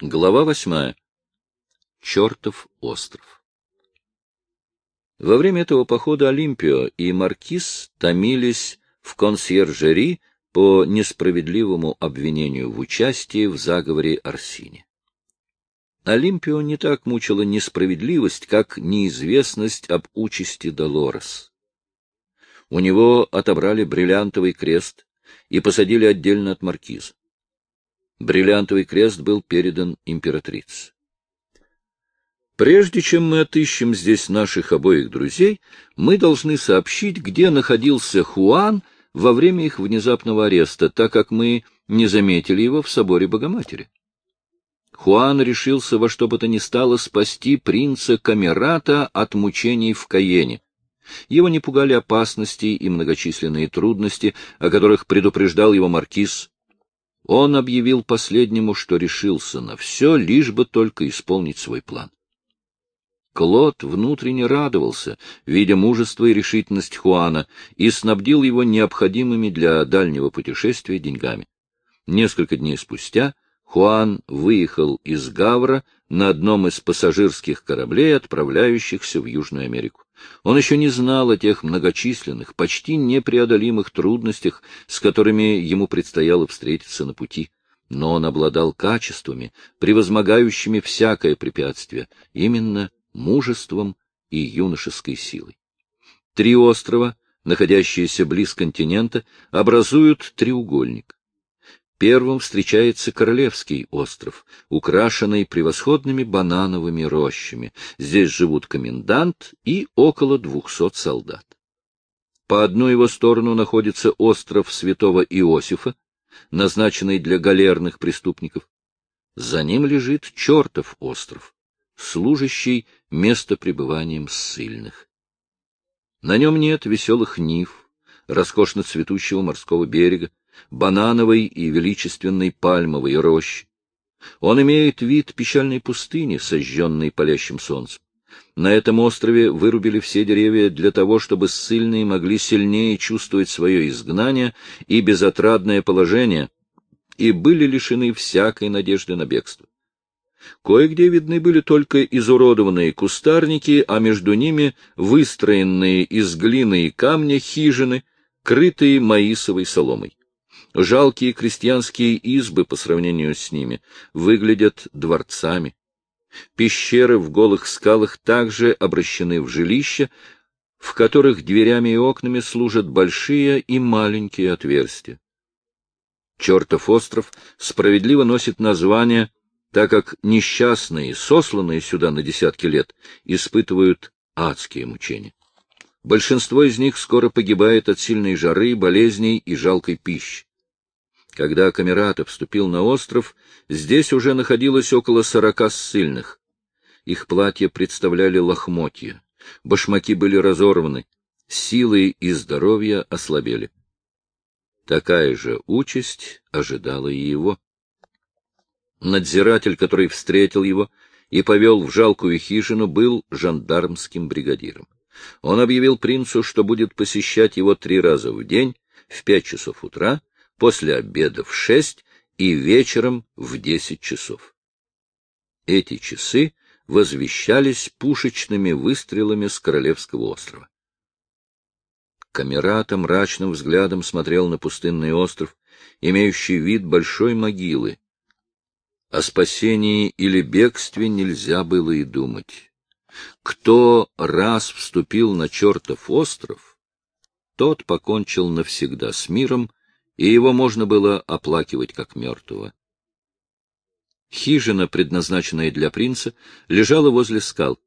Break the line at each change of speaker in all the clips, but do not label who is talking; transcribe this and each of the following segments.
Глава восьмая. Чертов остров. Во время этого похода Олимпио и Маркиз томились в консьержери по несправедливому обвинению в участии в заговоре Арсини. Олимпио не так мучила несправедливость, как неизвестность об участи Долорес. У него отобрали бриллиантовый крест и посадили отдельно от маркиза. Бриллиантовый крест был передан императрице. Прежде чем мы отыщем здесь наших обоих друзей, мы должны сообщить, где находился Хуан во время их внезапного ареста, так как мы не заметили его в соборе Богоматери. Хуан решился во что бы то ни стало спасти принца Камерата от мучений в Каене. Его не пугали опасности и многочисленные трудности, о которых предупреждал его маркиз он объявил последнему, что решился на все, лишь бы только исполнить свой план. Клод внутренне радовался, видя мужество и решительность Хуана, и снабдил его необходимыми для дальнего путешествия деньгами. Несколько дней спустя Хуан выехал из Гавра на одном из пассажирских кораблей, отправляющихся в Южную Америку. Он еще не знал о тех многочисленных, почти непреодолимых трудностях, с которыми ему предстояло встретиться на пути. Но он обладал качествами, превозмогающими всякое препятствие, именно мужеством и юношеской силой. Три острова, находящиеся близ континента, образуют треугольник. Первым встречается Королевский остров, украшенный превосходными банановыми рощами. Здесь живут комендант и около двухсот солдат. По одну его сторону находится остров Святого Иосифа, назначенный для галерных преступников. За ним лежит Чертов остров, служащий местопребыванием ссыльных. На нем нет веселых нив, роскошно цветущего морского берега, банановой и величественной пальмовой рощи. Он имеет вид печальной пустыни, сожженной палящим солнцем. На этом острове вырубили все деревья для того, чтобы ссыльные могли сильнее чувствовать свое изгнание и безотрадное положение, и были лишены всякой надежды на бегство. Кое-где видны были только изуродованные кустарники, а между ними выстроенные из глины и камня хижины, крытые маисовой соломой. Жалкие крестьянские избы по сравнению с ними выглядят дворцами. Пещеры в голых скалах также обращены в жилища, в которых дверями и окнами служат большие и маленькие отверстия. Чертов остров справедливо носит название, так как несчастные, сосланные сюда на десятки лет, испытывают адские мучения. Большинство из них скоро погибает от сильной жары, болезней и жалкой пищи. Когда Камератов вступил на остров, здесь уже находилось около сорока ссыльных. Их платья представляли лохмотья, башмаки были разорваны, силы и здоровье ослабели. Такая же участь ожидала и его. Надзиратель, который встретил его и повел в жалкую хижину, был жандармским бригадиром. Он объявил принцу, что будет посещать его три раза в день, в пять часов утра, после обеда в шесть и вечером в десять часов. Эти часы возвещались пушечными выстрелами с Королевского острова. Камерата мрачным взглядом смотрел на пустынный остров, имеющий вид большой могилы. О спасении или бегстве нельзя было и думать. Кто раз вступил на чертов остров, тот покончил навсегда с миром и его можно было оплакивать как мертвого. Хижина, предназначенная для принца, лежала возле скал.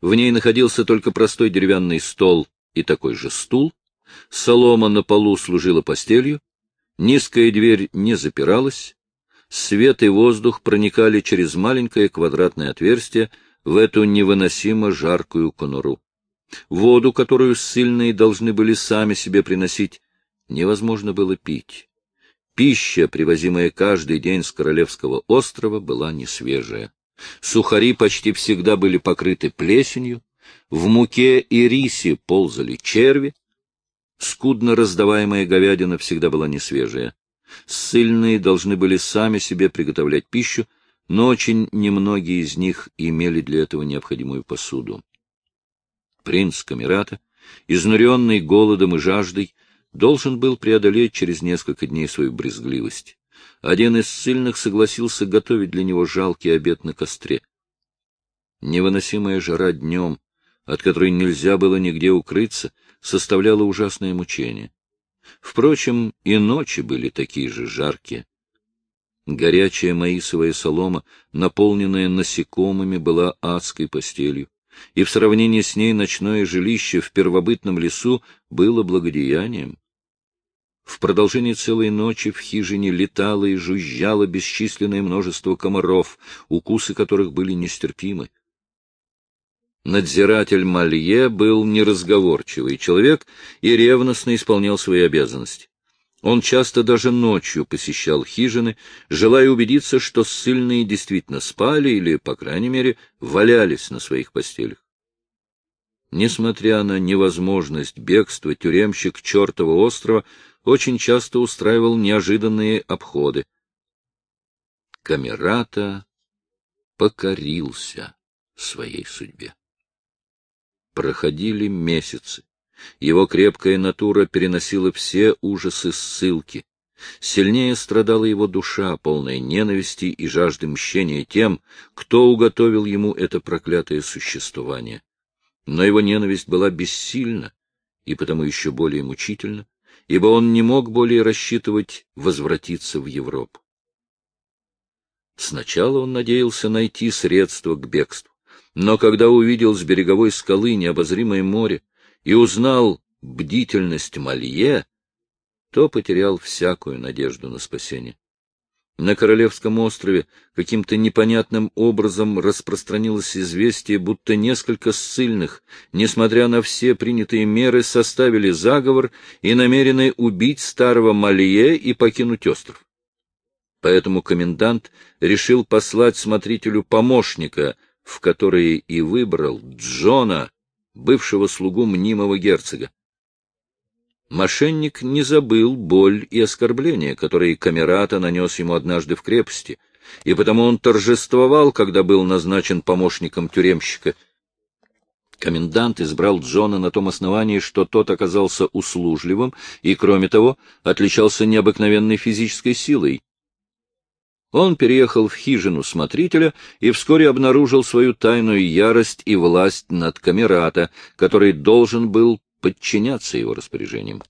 В ней находился только простой деревянный стол и такой же стул. Солома на полу служила постелью. Низкая дверь не запиралась. Свет и воздух проникали через маленькое квадратное отверстие в эту невыносимо жаркую конуру. Воду, которую ссыльные должны были сами себе приносить, невозможно было пить. Пища, привозимая каждый день с Королевского острова, была несвежая. Сухари почти всегда были покрыты плесенью, в муке и рисе ползали черви, скудно раздаваемая говядина всегда была несвежая. Ссыльные должны были сами себе приготовлять пищу, но очень немногие из них имели для этого необходимую посуду. Принц Камерата, изнуренный голодом и жаждой, должен был преодолеть через несколько дней свою брезгливость. Один из сильных согласился готовить для него жалкий обед на костре. Невыносимая жара днем, от которой нельзя было нигде укрыться, составляла ужасное мучение. Впрочем, и ночи были такие же жаркие. Горячая маисовая солома, наполненная насекомыми, была адской постелью, и в сравнении с ней ночное жилище в первобытном лесу было благодеянием. В продолжении целой ночи в хижине летало и жужжало бесчисленное множество комаров, укусы которых были нестерпимы. Надзиратель Малье был неразговорчивый человек и ревностно исполнял свои обязанности. Он часто даже ночью посещал хижины, желая убедиться, что ссыльные действительно спали или, по крайней мере, валялись на своих постелях. Несмотря на невозможность бегства, тюремщик чертова острова очень часто устраивал неожиданные обходы. Камерата покорился своей судьбе. Проходили месяцы. Его крепкая натура переносила все ужасы ссылки. Сильнее страдала его душа, полная ненависти и жажды мщения тем, кто уготовил ему это проклятое существование. Но его ненависть была бессильна и потому еще более мучительна, ибо он не мог более рассчитывать возвратиться в Европу. Сначала он надеялся найти средства к бегству. Но когда увидел с береговой скалы необозримое море и узнал бдительность Малье, то потерял всякую надежду на спасение. На Королевском острове каким-то непонятным образом распространилось известие, будто несколько ссыльных, несмотря на все принятые меры, составили заговор и намерены убить старого Малье и покинуть остров. Поэтому комендант решил послать смотрителю помощника, в которые и выбрал Джона, бывшего слугу мнимого герцога. Мошенник не забыл боль и оскорбления, которые Камерата нанес ему однажды в крепости, и потому он торжествовал, когда был назначен помощником тюремщика. Комендант избрал Джона на том основании, что тот оказался услужливым и, кроме того, отличался необыкновенной физической силой. Он переехал в хижину смотрителя и вскоре обнаружил свою тайную ярость и власть над Камерата, который должен был подчиняться его распоряжениям.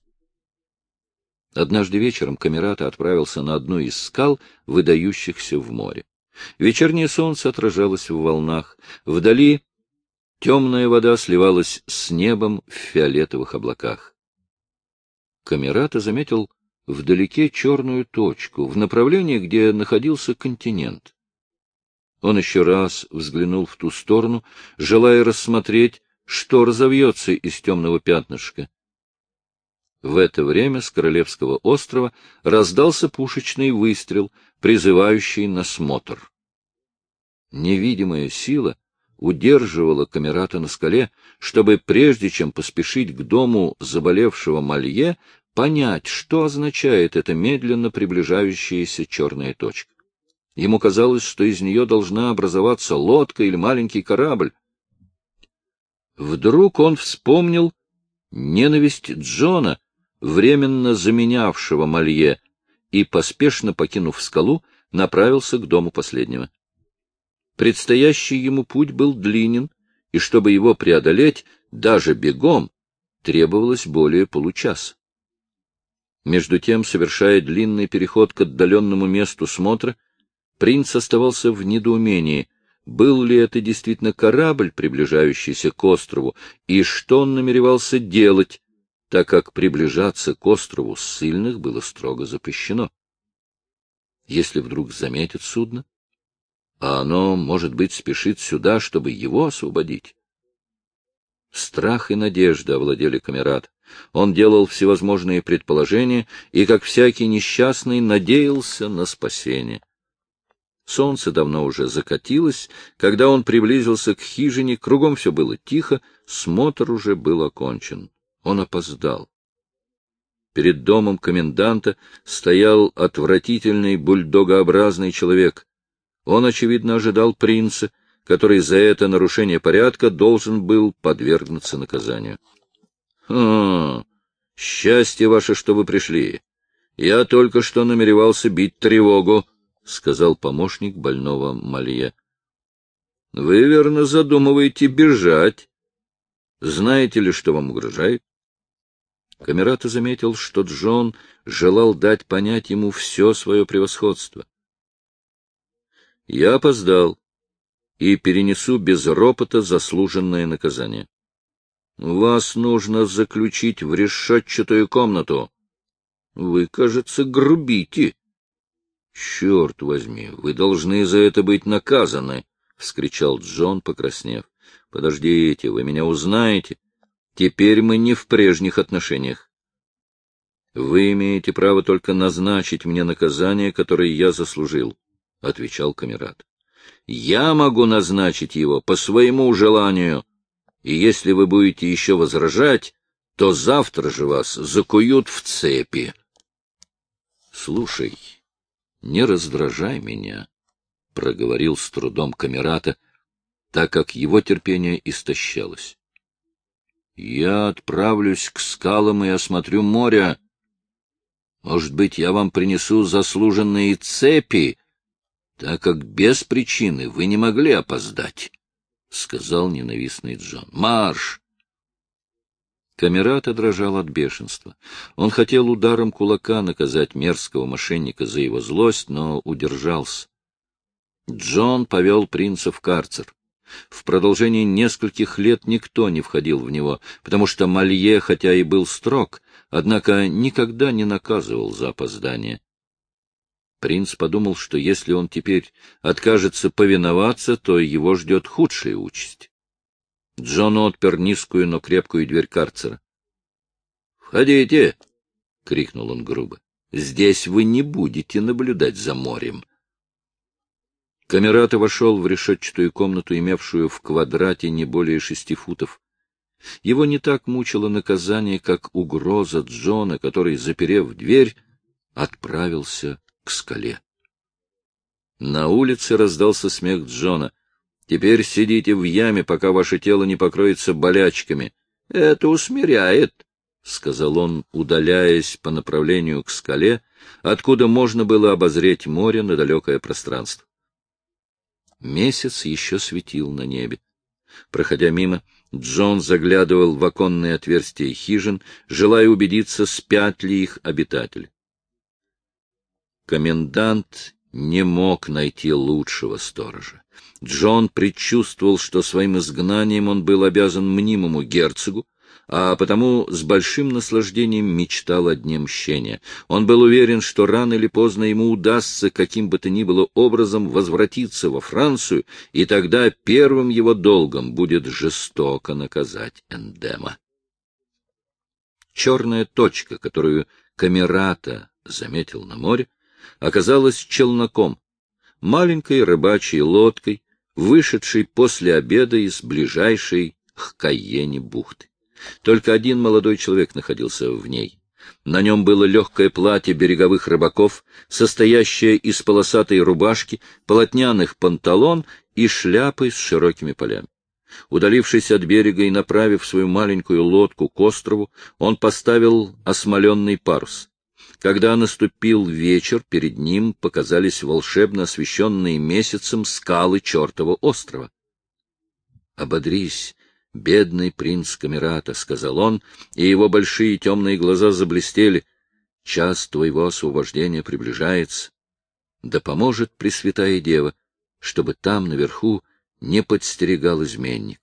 Однажды вечером Камерата отправился на одну из скал, выдающихся в море. Вечернее солнце отражалось в волнах. Вдали темная вода сливалась с небом в фиолетовых облаках. Камерата заметил вдалеке черную точку, в направлении, где находился континент. Он еще раз взглянул в ту сторону, желая рассмотреть, что разовьется из темного пятнышка. В это время с Королевского острова раздался пушечный выстрел, призывающий на смотр. Невидимая сила удерживала камерата на скале, чтобы, прежде чем поспешить к дому заболевшего Малье, понять, что означает эта медленно приближающаяся черная точка. Ему казалось, что из нее должна образоваться лодка или маленький корабль. Вдруг он вспомнил ненависть Джона, временно заменявшего Малье, и, поспешно покинув скалу, направился к дому последнего. Предстоящий ему путь был длинен, и чтобы его преодолеть, даже бегом, требовалось более получаса. Между тем, совершая длинный переход к отдаленному месту смотра, принц оставался в недоумении, был ли это действительно корабль, приближающийся к острову, и что он намеревался делать, так как приближаться к острову ссыльных было строго запрещено. Если вдруг заметят судно, а оно, может быть, спешит сюда, чтобы его освободить. Страх и надежда овладели Камерат. Он делал всевозможные предположения и, как всякий несчастный, надеялся на спасение. Солнце давно уже закатилось, когда он приблизился к хижине, кругом все было тихо, смотр уже был окончен. Он опоздал. Перед домом коменданта стоял отвратительный бульдогообразный человек. Он, очевидно, ожидал принца, который за это нарушение порядка должен был подвергнуться наказанию. — Хм, счастье ваше, что вы пришли. Я только что намеревался бить тревогу, — сказал помощник больного Малье. — Вы, верно, задумываете бежать. Знаете ли, что вам угрожает? Камерата заметил, что Джон желал дать понять ему все свое превосходство. — Я опоздал и перенесу без ропота заслуженное наказание. Вас нужно заключить в решетчатую комнату. Вы, кажется, грубите. Черт возьми, вы должны за это быть наказаны, — вскричал Джон, покраснев. — Подождите, вы меня узнаете. Теперь мы не в прежних отношениях. Вы имеете право только назначить мне наказание, которое я заслужил, — отвечал Камерат. Я могу назначить его по своему желанию, и если вы будете еще возражать, то завтра же вас закуют в цепи. Слушай, не раздражай меня, — проговорил с трудом Камерата, так как его терпение истощалось. Я отправлюсь к скалам и осмотрю море. Может быть, я вам принесу заслуженные цепи, так как без причины вы не могли опоздать, — сказал ненавистный Джон. — Марш! Камерата дрожал от бешенства. Он хотел ударом кулака наказать мерзкого мошенника за его злость, но удержался. Джон повел принца в карцер. В продолжении нескольких лет никто не входил в него, потому что Малье, хотя и был строг, однако никогда не наказывал за опоздание. Принц подумал, что если он теперь откажется повиноваться, то его ждет худшая участь. Джон отпер низкую, но крепкую дверь карцера. — Входите! — крикнул он грубо. — Здесь вы не будете наблюдать за морем. Камерата вошел в решетчатую комнату, имевшую в квадрате не более шести футов. Его не так мучило наказание, как угроза Джона, который, заперев дверь, отправился к скале. На улице раздался смех Джона. Теперь сидите в яме, пока ваше тело не покроется болячками. Это усмиряет, — сказал он, удаляясь по направлению к скале, откуда можно было обозреть море на далекое пространство. Месяц еще светил на небе. Проходя мимо, Джон заглядывал в оконные отверстия хижин, желая убедиться, спят ли их обитатели. Комендант не мог найти лучшего сторожа. Джон предчувствовал, что своим изгнанием он был обязан мнимому герцогу, а потому с большим наслаждением мечтал о дне мщения. Он был уверен, что рано или поздно ему удастся каким бы то ни было образом возвратиться во Францию, и тогда первым его долгом будет жестоко наказать Эндема. Черная точка, которую Камерата заметил на море, оказалась челноком, маленькой рыбачьей лодкой, вышедшей после обеда из ближайшей к Кайене бухты. Только один молодой человек находился в ней. На нем было легкое платье береговых рыбаков, состоящее из полосатой рубашки, полотняных панталон и шляпы с широкими полями. Удалившись от берега и направив свою маленькую лодку к острову, он поставил осмоленный парус. Когда наступил вечер, перед ним показались волшебно освещенные месяцем скалы чертова острова. — Ободрись, бедный принц Камерата, — сказал он, и его большие темные глаза заблестели. — Час твоего освобождения приближается. Да поможет Пресвятая Дева, чтобы там, наверху, не подстерегал изменник.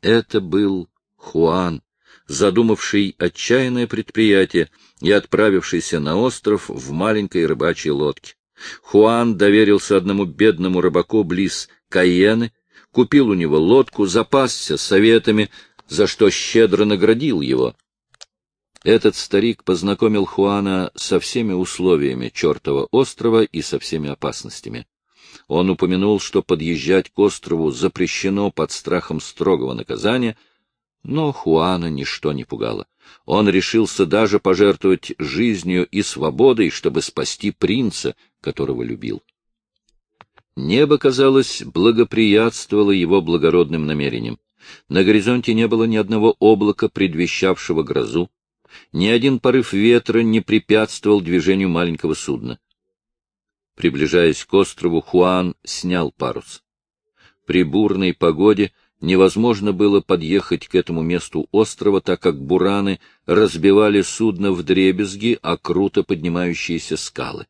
Это был Хуан, задумавший отчаянное предприятие и отправившийся на остров в маленькой рыбачьей лодке. Хуан доверился одному бедному рыбаку близ Каены, купил у него лодку, запасся советами, за что щедро наградил его. Этот старик познакомил Хуана со всеми условиями чертова острова и со всеми опасностями. Он упомянул, что подъезжать к острову запрещено под страхом строгого наказания — но Хуана ничто не пугало. Он решился даже пожертвовать жизнью и свободой, чтобы спасти принца, которого любил. Небо, казалось, благоприятствовало его благородным намерениям. На горизонте не было ни одного облака, предвещавшего грозу. Ни один порыв ветра не препятствовал движению маленького судна. Приближаясь к острову, Хуан снял парус. При бурной погоде невозможно было подъехать к этому месту острова, так как бураны разбивали судно в дребезги, а круто поднимающиеся скалы.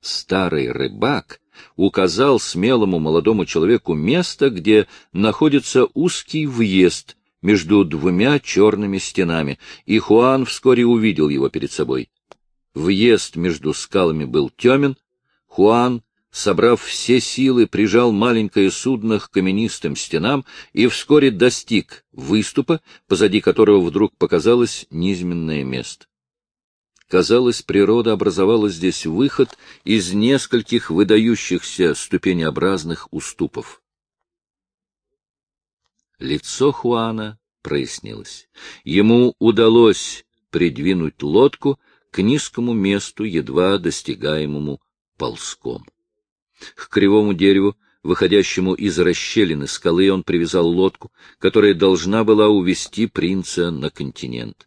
Старый рыбак указал смелому молодому человеку место, где находится узкий въезд между двумя черными стенами, и Хуан вскоре увидел его перед собой. Въезд между скалами был темен, Хуан, собрав все силы, прижал маленькое судно к каменистым стенам и вскоре достиг выступа, позади которого вдруг показалось низменное место. Казалось, природа образовала здесь выход из нескольких выдающихся ступенеобразных уступов. Лицо Хуана прояснилось. Ему удалось придвинуть лодку к низкому месту, едва достигаемому ползком. К кривому дереву, выходящему из расщелины скалы, он привязал лодку, которая должна была увести принца на континент.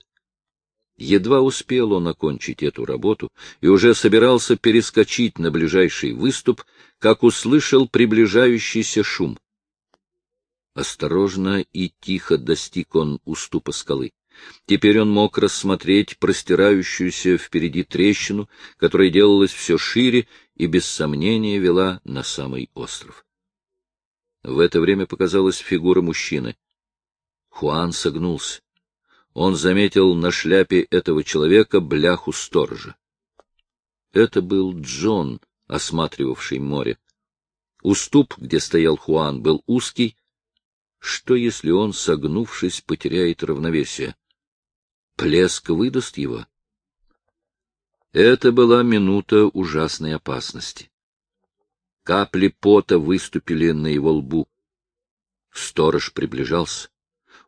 Едва успел он окончить эту работу и уже собирался перескочить на ближайший выступ, как услышал приближающийся шум. Осторожно и тихо достиг он уступа скалы. Теперь он мог рассмотреть простирающуюся впереди трещину, которая делалась все шире и без сомнения вела на самый остров. В это время показалась фигура мужчины. Хуан согнулся он заметил на шляпе этого человека бляху сторожа. Это был Джон, осматривавший море. Уступ, где стоял Хуан, был узкий. Что, если он, согнувшись, потеряет равновесие? Плеск выдаст его? Это была минута ужасной опасности. Капли пота выступили на его лбу. Сторож приближался.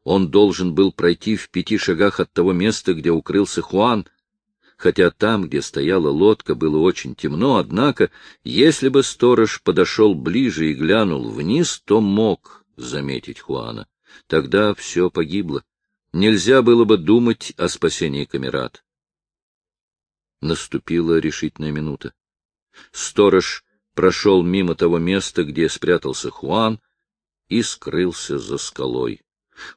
Он должен был пройти в пяти шагах от того места, где укрылся Хуан, хотя там, где стояла лодка, было очень темно, однако, если бы сторож подошел ближе и глянул вниз, то мог заметить Хуана. Тогда все погибло. Нельзя было бы думать о спасении камерат. Наступила решительная минута. Сторож прошел мимо того места, где спрятался Хуан, и скрылся за скалой.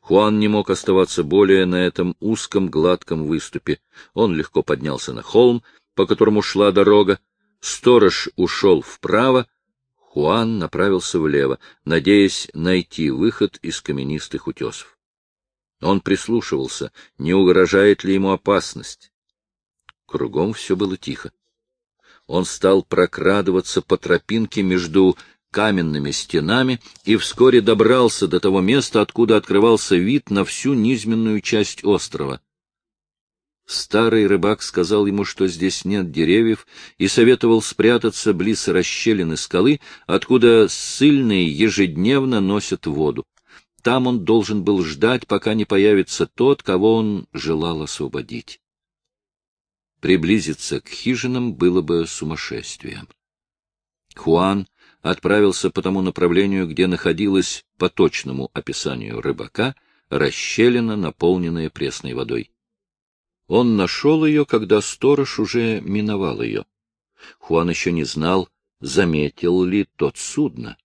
Хуан не мог оставаться более на этом узком гладком выступе. Он легко поднялся на холм, по которому шла дорога. Сторож ушел вправо, Хуан направился влево, надеясь найти выход из каменистых утесов. Он прислушивался, не угрожает ли ему опасность. Кругом все было тихо. Он стал прокрадываться по тропинке между каменными стенами и вскоре добрался до того места, откуда открывался вид на всю низменную часть острова. Старый рыбак сказал ему, что здесь нет деревьев, и советовал спрятаться близ расщелины скалы, откуда ссыльные ежедневно носят воду. Там он должен был ждать, пока не появится тот, кого он желал освободить. Приблизиться к хижинам было бы сумасшествием. Хуан отправился по тому направлению, где находилась, по точному описанию рыбака, расщелина, наполненная пресной водой. Он нашел ее, когда сторож уже миновал ее. Хуан еще не знал, заметил ли тот судно.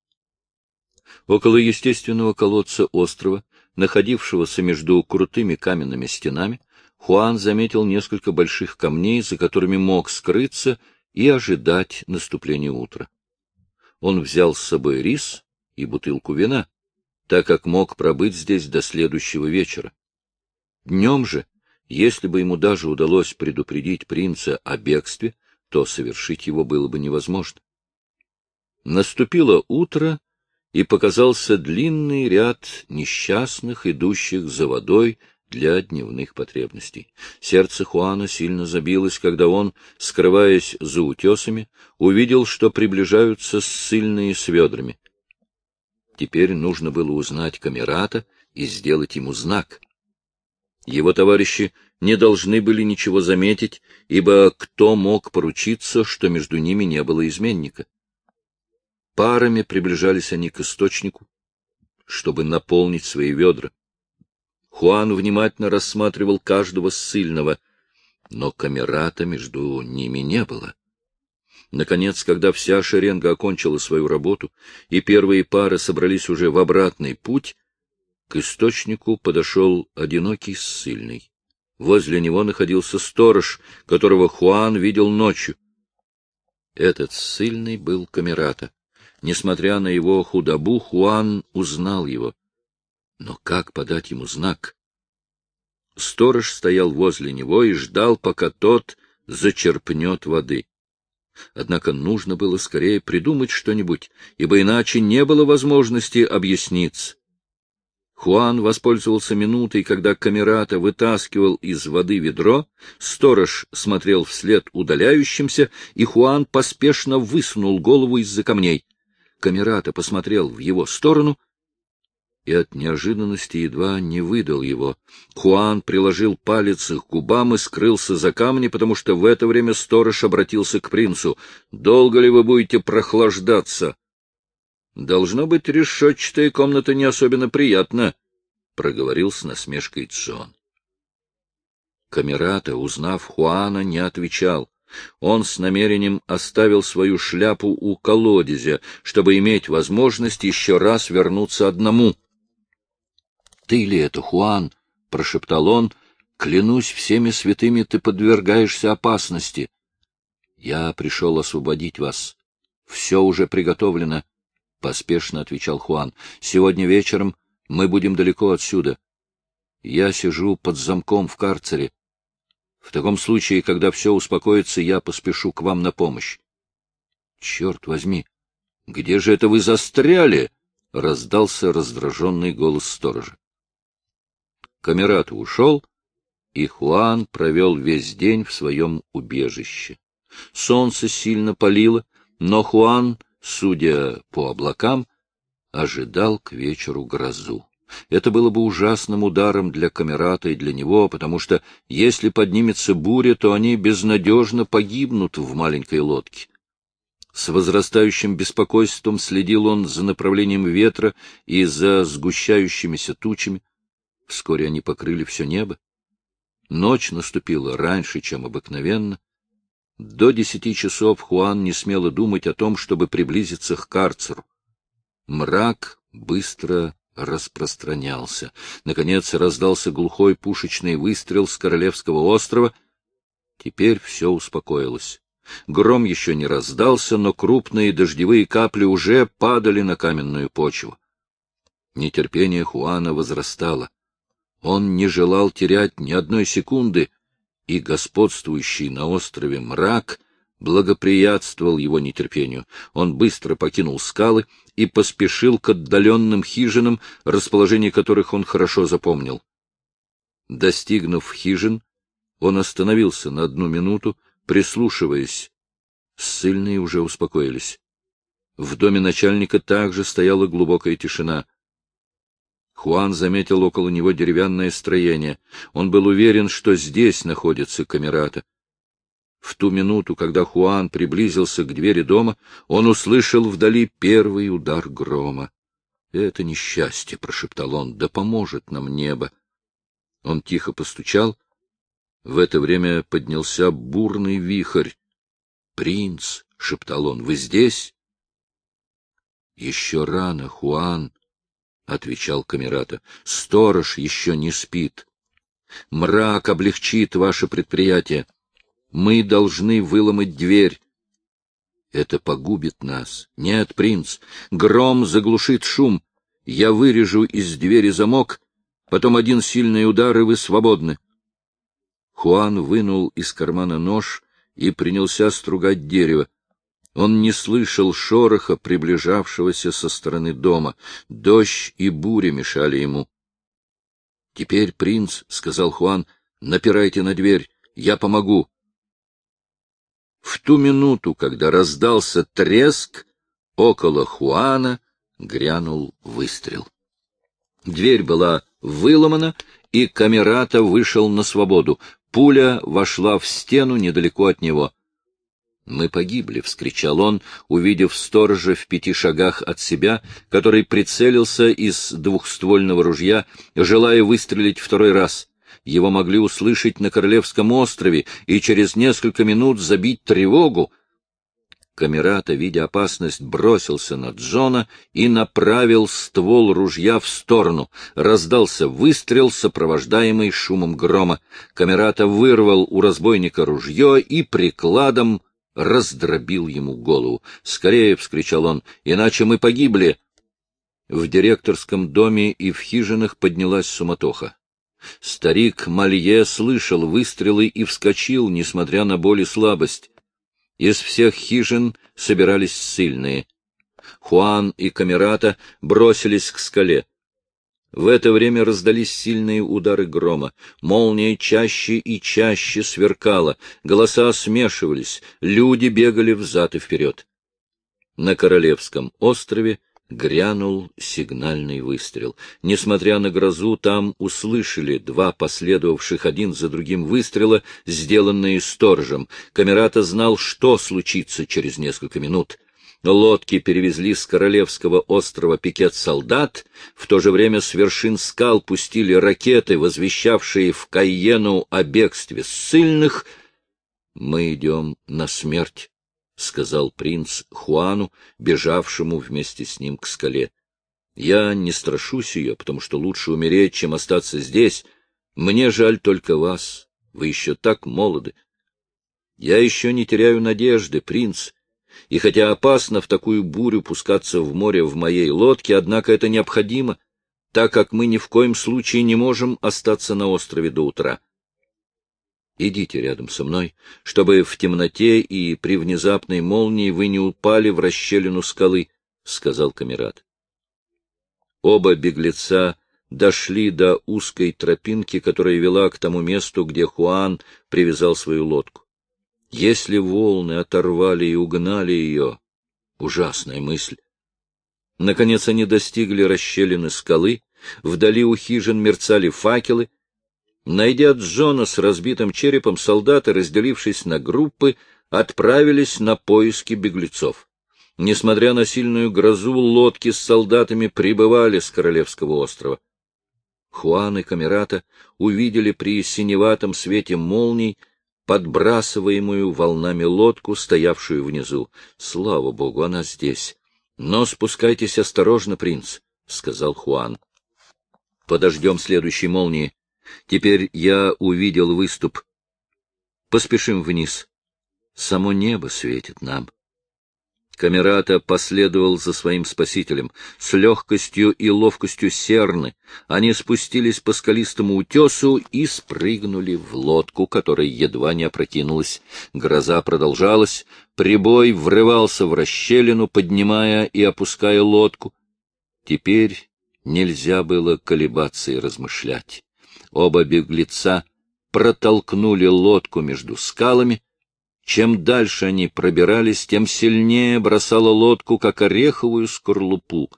Около естественного колодца острова, находившегося между крутыми каменными стенами, Хуан заметил несколько больших камней, за которыми мог скрыться и ожидать наступления утра он взял с собой рис и бутылку вина, так как мог пробыть здесь до следующего вечера. Днем же, если бы ему даже удалось предупредить принца о бегстве, то совершить его было бы невозможно. Наступило утро, и показался длинный ряд несчастных, идущих за водой для дневных потребностей. Сердце Хуана сильно забилось, когда он, скрываясь за утесами, увидел, что приближаются ссыльные с ведрами. Теперь нужно было узнать камерата и сделать ему знак. Его товарищи не должны были ничего заметить, ибо кто мог поручиться, что между ними не было изменника? Парами приближались они к источнику, чтобы наполнить свои ведра. Хуан внимательно рассматривал каждого ссыльного, но камерата между ними не было. Наконец, когда вся шеренга окончила свою работу, и первые пары собрались уже в обратный путь, к источнику подошел одинокий ссыльный. Возле него находился сторож, которого Хуан видел ночью. Этот ссыльный был камерата. Несмотря на его худобу, Хуан узнал его. Но как подать ему знак? Сторож стоял возле него и ждал, пока тот зачерпнет воды. Однако нужно было скорее придумать что-нибудь, ибо иначе не было возможности объясниться. Хуан воспользовался минутой, когда камерата вытаскивал из воды ведро, сторож смотрел вслед удаляющимся, и Хуан поспешно высунул голову из-за камней. Камерата посмотрел в его сторону — и от неожиданности едва не выдал его. Хуан приложил палец к губам и скрылся за камни, потому что в это время сторож обратился к принцу. — Долго ли вы будете прохлаждаться? — Должно быть, решетчатая комната не особенно приятна, — проговорил с насмешкой Цон. Камерата, узнав Хуана, не отвечал. Он с намерением оставил свою шляпу у колодезя, чтобы иметь возможность еще раз вернуться одному — ты ли это, Хуан? — прошептал он. — Клянусь всеми святыми, ты подвергаешься опасности. — Я пришел освободить вас. Все уже приготовлено, — поспешно отвечал Хуан. — Сегодня вечером мы будем далеко отсюда. Я сижу под замком в карцере. В таком случае, когда все успокоится, я поспешу к вам на помощь. — Черт возьми! Где же это вы застряли? — раздался раздраженный голос сторожа. Камерат ушел, и Хуан провел весь день в своем убежище. Солнце сильно палило, но Хуан, судя по облакам, ожидал к вечеру грозу. Это было бы ужасным ударом для Камерата и для него, потому что если поднимется буря, то они безнадежно погибнут в маленькой лодке. С возрастающим беспокойством следил он за направлением ветра и за сгущающимися тучами. Вскоре они покрыли все небо. Ночь наступила раньше, чем обыкновенно. До десяти часов Хуан не смело думать о том, чтобы приблизиться к карцеру. Мрак быстро распространялся. Наконец раздался глухой пушечный выстрел с Королевского острова. Теперь все успокоилось. Гром еще не раздался, но крупные дождевые капли уже падали на каменную почву. Нетерпение Хуана возрастало. Он не желал терять ни одной секунды, и господствующий на острове мрак благоприятствовал его нетерпению. Он быстро покинул скалы и поспешил к отдаленным хижинам, расположение которых он хорошо запомнил. Достигнув хижин, он остановился на одну минуту, прислушиваясь. Ссыльные уже успокоились. В доме начальника также стояла глубокая тишина. Хуан заметил около него деревянное строение. Он был уверен, что здесь находится камерата. В ту минуту, когда Хуан приблизился к двери дома, он услышал вдали первый удар грома. — Это несчастье, — прошептал он, — да поможет нам небо. Он тихо постучал. В это время поднялся бурный вихрь. — Принц, — шептал он, — вы здесь? — Еще рано, Хуан, — отвечал Камерата. — Сторож еще не спит. Мрак облегчит ваше предприятие. Мы должны выломать дверь. Это погубит нас. Нет, принц, гром заглушит шум. Я вырежу из двери замок, потом один сильный удар, и вы свободны. Хуан вынул из кармана нож и принялся стругать дерево. Он не слышал шороха, приближавшегося со стороны дома. Дождь и буря мешали ему. — Теперь, принц, — сказал Хуан, — напирайте на дверь, я помогу. В ту минуту, когда раздался треск, около Хуана грянул выстрел. Дверь была выломана, и Камерата вышел на свободу. Пуля вошла в стену недалеко от него — «Мы погибли!» — вскричал он, увидев сторожа в пяти шагах от себя, который прицелился из двухствольного ружья, желая выстрелить второй раз. Его могли услышать на Королевском острове и через несколько минут забить тревогу. Камерата, видя опасность, бросился на Джона и направил ствол ружья в сторону. Раздался выстрел, сопровождаемый шумом грома. Камерата вырвал у разбойника ружье и прикладом раздробил ему голову. «Скорее!» — вскричал он. «Иначе мы погибли!» В директорском доме и в хижинах поднялась суматоха. Старик Малье слышал выстрелы и вскочил, несмотря на боль и слабость. Из всех хижин собирались сильные. Хуан и Камерата бросились к скале. В это время раздались сильные удары грома. Молния чаще и чаще сверкала, голоса смешивались, люди бегали взад и вперед. На Королевском острове грянул сигнальный выстрел. Несмотря на грозу, там услышали два последовавших один за другим выстрела, сделанные сторожем. Камерата знал, что случится через несколько минут — Лодки перевезли с Королевского острова пикет солдат, в то же время с вершин скал пустили ракеты, возвещавшие в Кайену о бегстве ссыльных. — Мы идем на смерть, — сказал принц Хуану, бежавшему вместе с ним к скале. — Я не страшусь ее, потому что лучше умереть, чем остаться здесь. Мне жаль только вас, вы еще так молоды. Я еще не теряю надежды, принц, — и хотя опасно в такую бурю пускаться в море в моей лодке, однако это необходимо, так как мы ни в коем случае не можем остаться на острове до утра. Идите рядом со мной, чтобы в темноте и при внезапной молнии вы не упали в расщелину скалы, — сказал Камерат. Оба беглеца дошли до узкой тропинки, которая вела к тому месту, где Хуан привязал свою лодку. Если волны оторвали и угнали ее, ужасная мысль. Наконец они достигли расщелины скалы, вдали у хижин мерцали факелы. Найдя Джона с разбитым черепом, солдаты, разделившись на группы, отправились на поиски беглецов. Несмотря на сильную грозу, лодки с солдатами прибывали с Королевского острова. Хуан и Камерата увидели при синеватом свете молний подбрасываемую волнами лодку, стоявшую внизу. Слава богу, она здесь. Но спускайтесь осторожно, принц, — сказал Хуан. Подождем следующей молнии. Теперь я увидел выступ. Поспешим вниз. Само небо светит нам. Камерата последовал за своим спасителем. С легкостью и ловкостью серны они спустились по скалистому утесу и спрыгнули в лодку, которая едва не опрокинулась. Гроза продолжалась, прибой врывался в расщелину, поднимая и опуская лодку. Теперь нельзя было колебаться и размышлять. Оба беглеца протолкнули лодку между скалами, чем дальше они пробирались, тем сильнее бросала лодку, как ореховую скорлупу.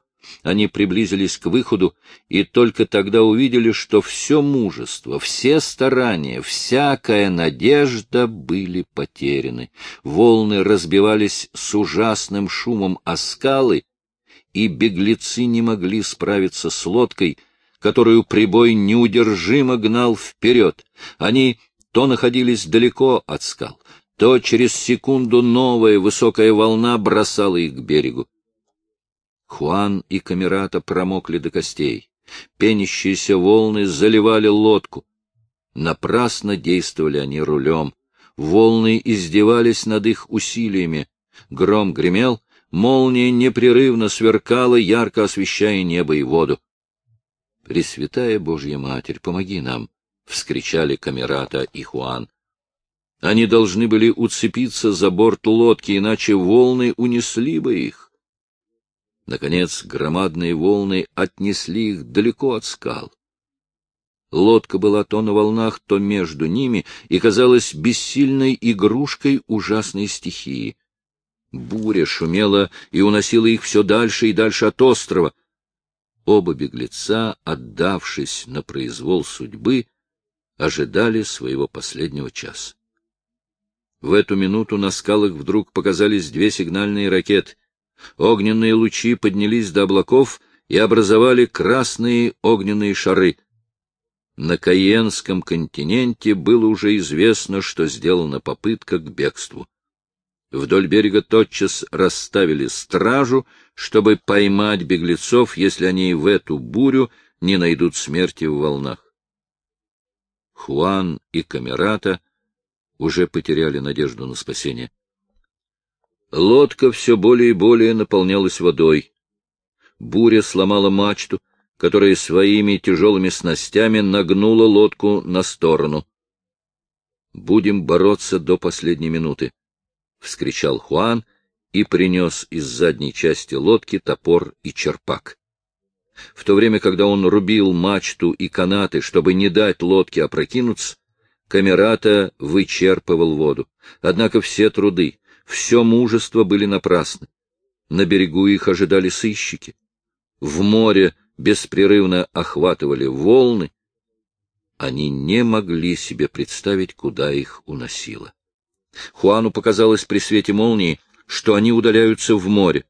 Они приблизились к выходу и только тогда увидели, что все мужество, все старания, всякая надежда были потеряны. Волны разбивались с ужасным шумом о скалы, и беглецы не могли справиться с лодкой, которую прибой неудержимо гнал вперед. Они то находились далеко от скал, то через секунду новая высокая волна бросала их к берегу. Хуан и Камерата промокли до костей. Пенящиеся волны заливали лодку. Напрасно действовали они рулем. Волны издевались над их усилиями. Гром гремел, молния непрерывно сверкала, ярко освещая небо и воду. — Пресвятая Божья Матерь, помоги нам! — вскричали Камерата и Хуан. Они должны были уцепиться за борт лодки, иначе волны унесли бы их. Наконец, громадные волны отнесли их далеко от скал. Лодка была то на волнах, то между ними и казалась бессильной игрушкой ужасной стихии. Буря шумела и уносила их все дальше и дальше от острова. Оба беглеца, отдавшись на произвол судьбы, ожидали своего последнего часа. В эту минуту на скалах вдруг показались две сигнальные ракеты. Огненные лучи поднялись до облаков и образовали красные огненные шары. На Каенском континенте было уже известно, что сделана попытка к бегству. Вдоль берега тотчас расставили стражу, чтобы поймать беглецов, если они в эту бурю не найдут смерти в волнах. Хуан и Камерата уже потеряли надежду на спасение. Лодка все более и более наполнялась водой. Буря сломала мачту, которая своими тяжелыми снастями нагнула лодку на сторону. «Будем бороться до последней минуты», — вскричал Хуан и принес из задней части лодки топор и черпак. В то время, когда он рубил мачту и канаты, чтобы не дать лодке опрокинуться, Камерата вычерпывал воду. Однако все труды, все мужество были напрасны. На берегу их ожидали сыщики. В море беспрерывно охватывали волны. Они не могли себе представить, куда их уносило. Хуану показалось при свете молнии, что они удаляются в море.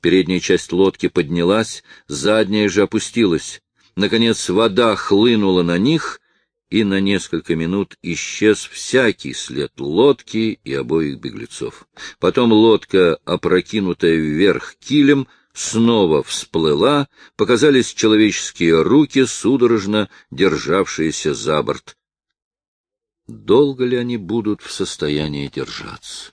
Передняя часть лодки поднялась, задняя же опустилась. Наконец вода хлынула на них, и на несколько минут исчез всякий след лодки и обоих беглецов. Потом лодка, опрокинутая вверх килем, снова всплыла, показались человеческие руки, судорожно державшиеся за борт. Долго ли они будут в состоянии держаться?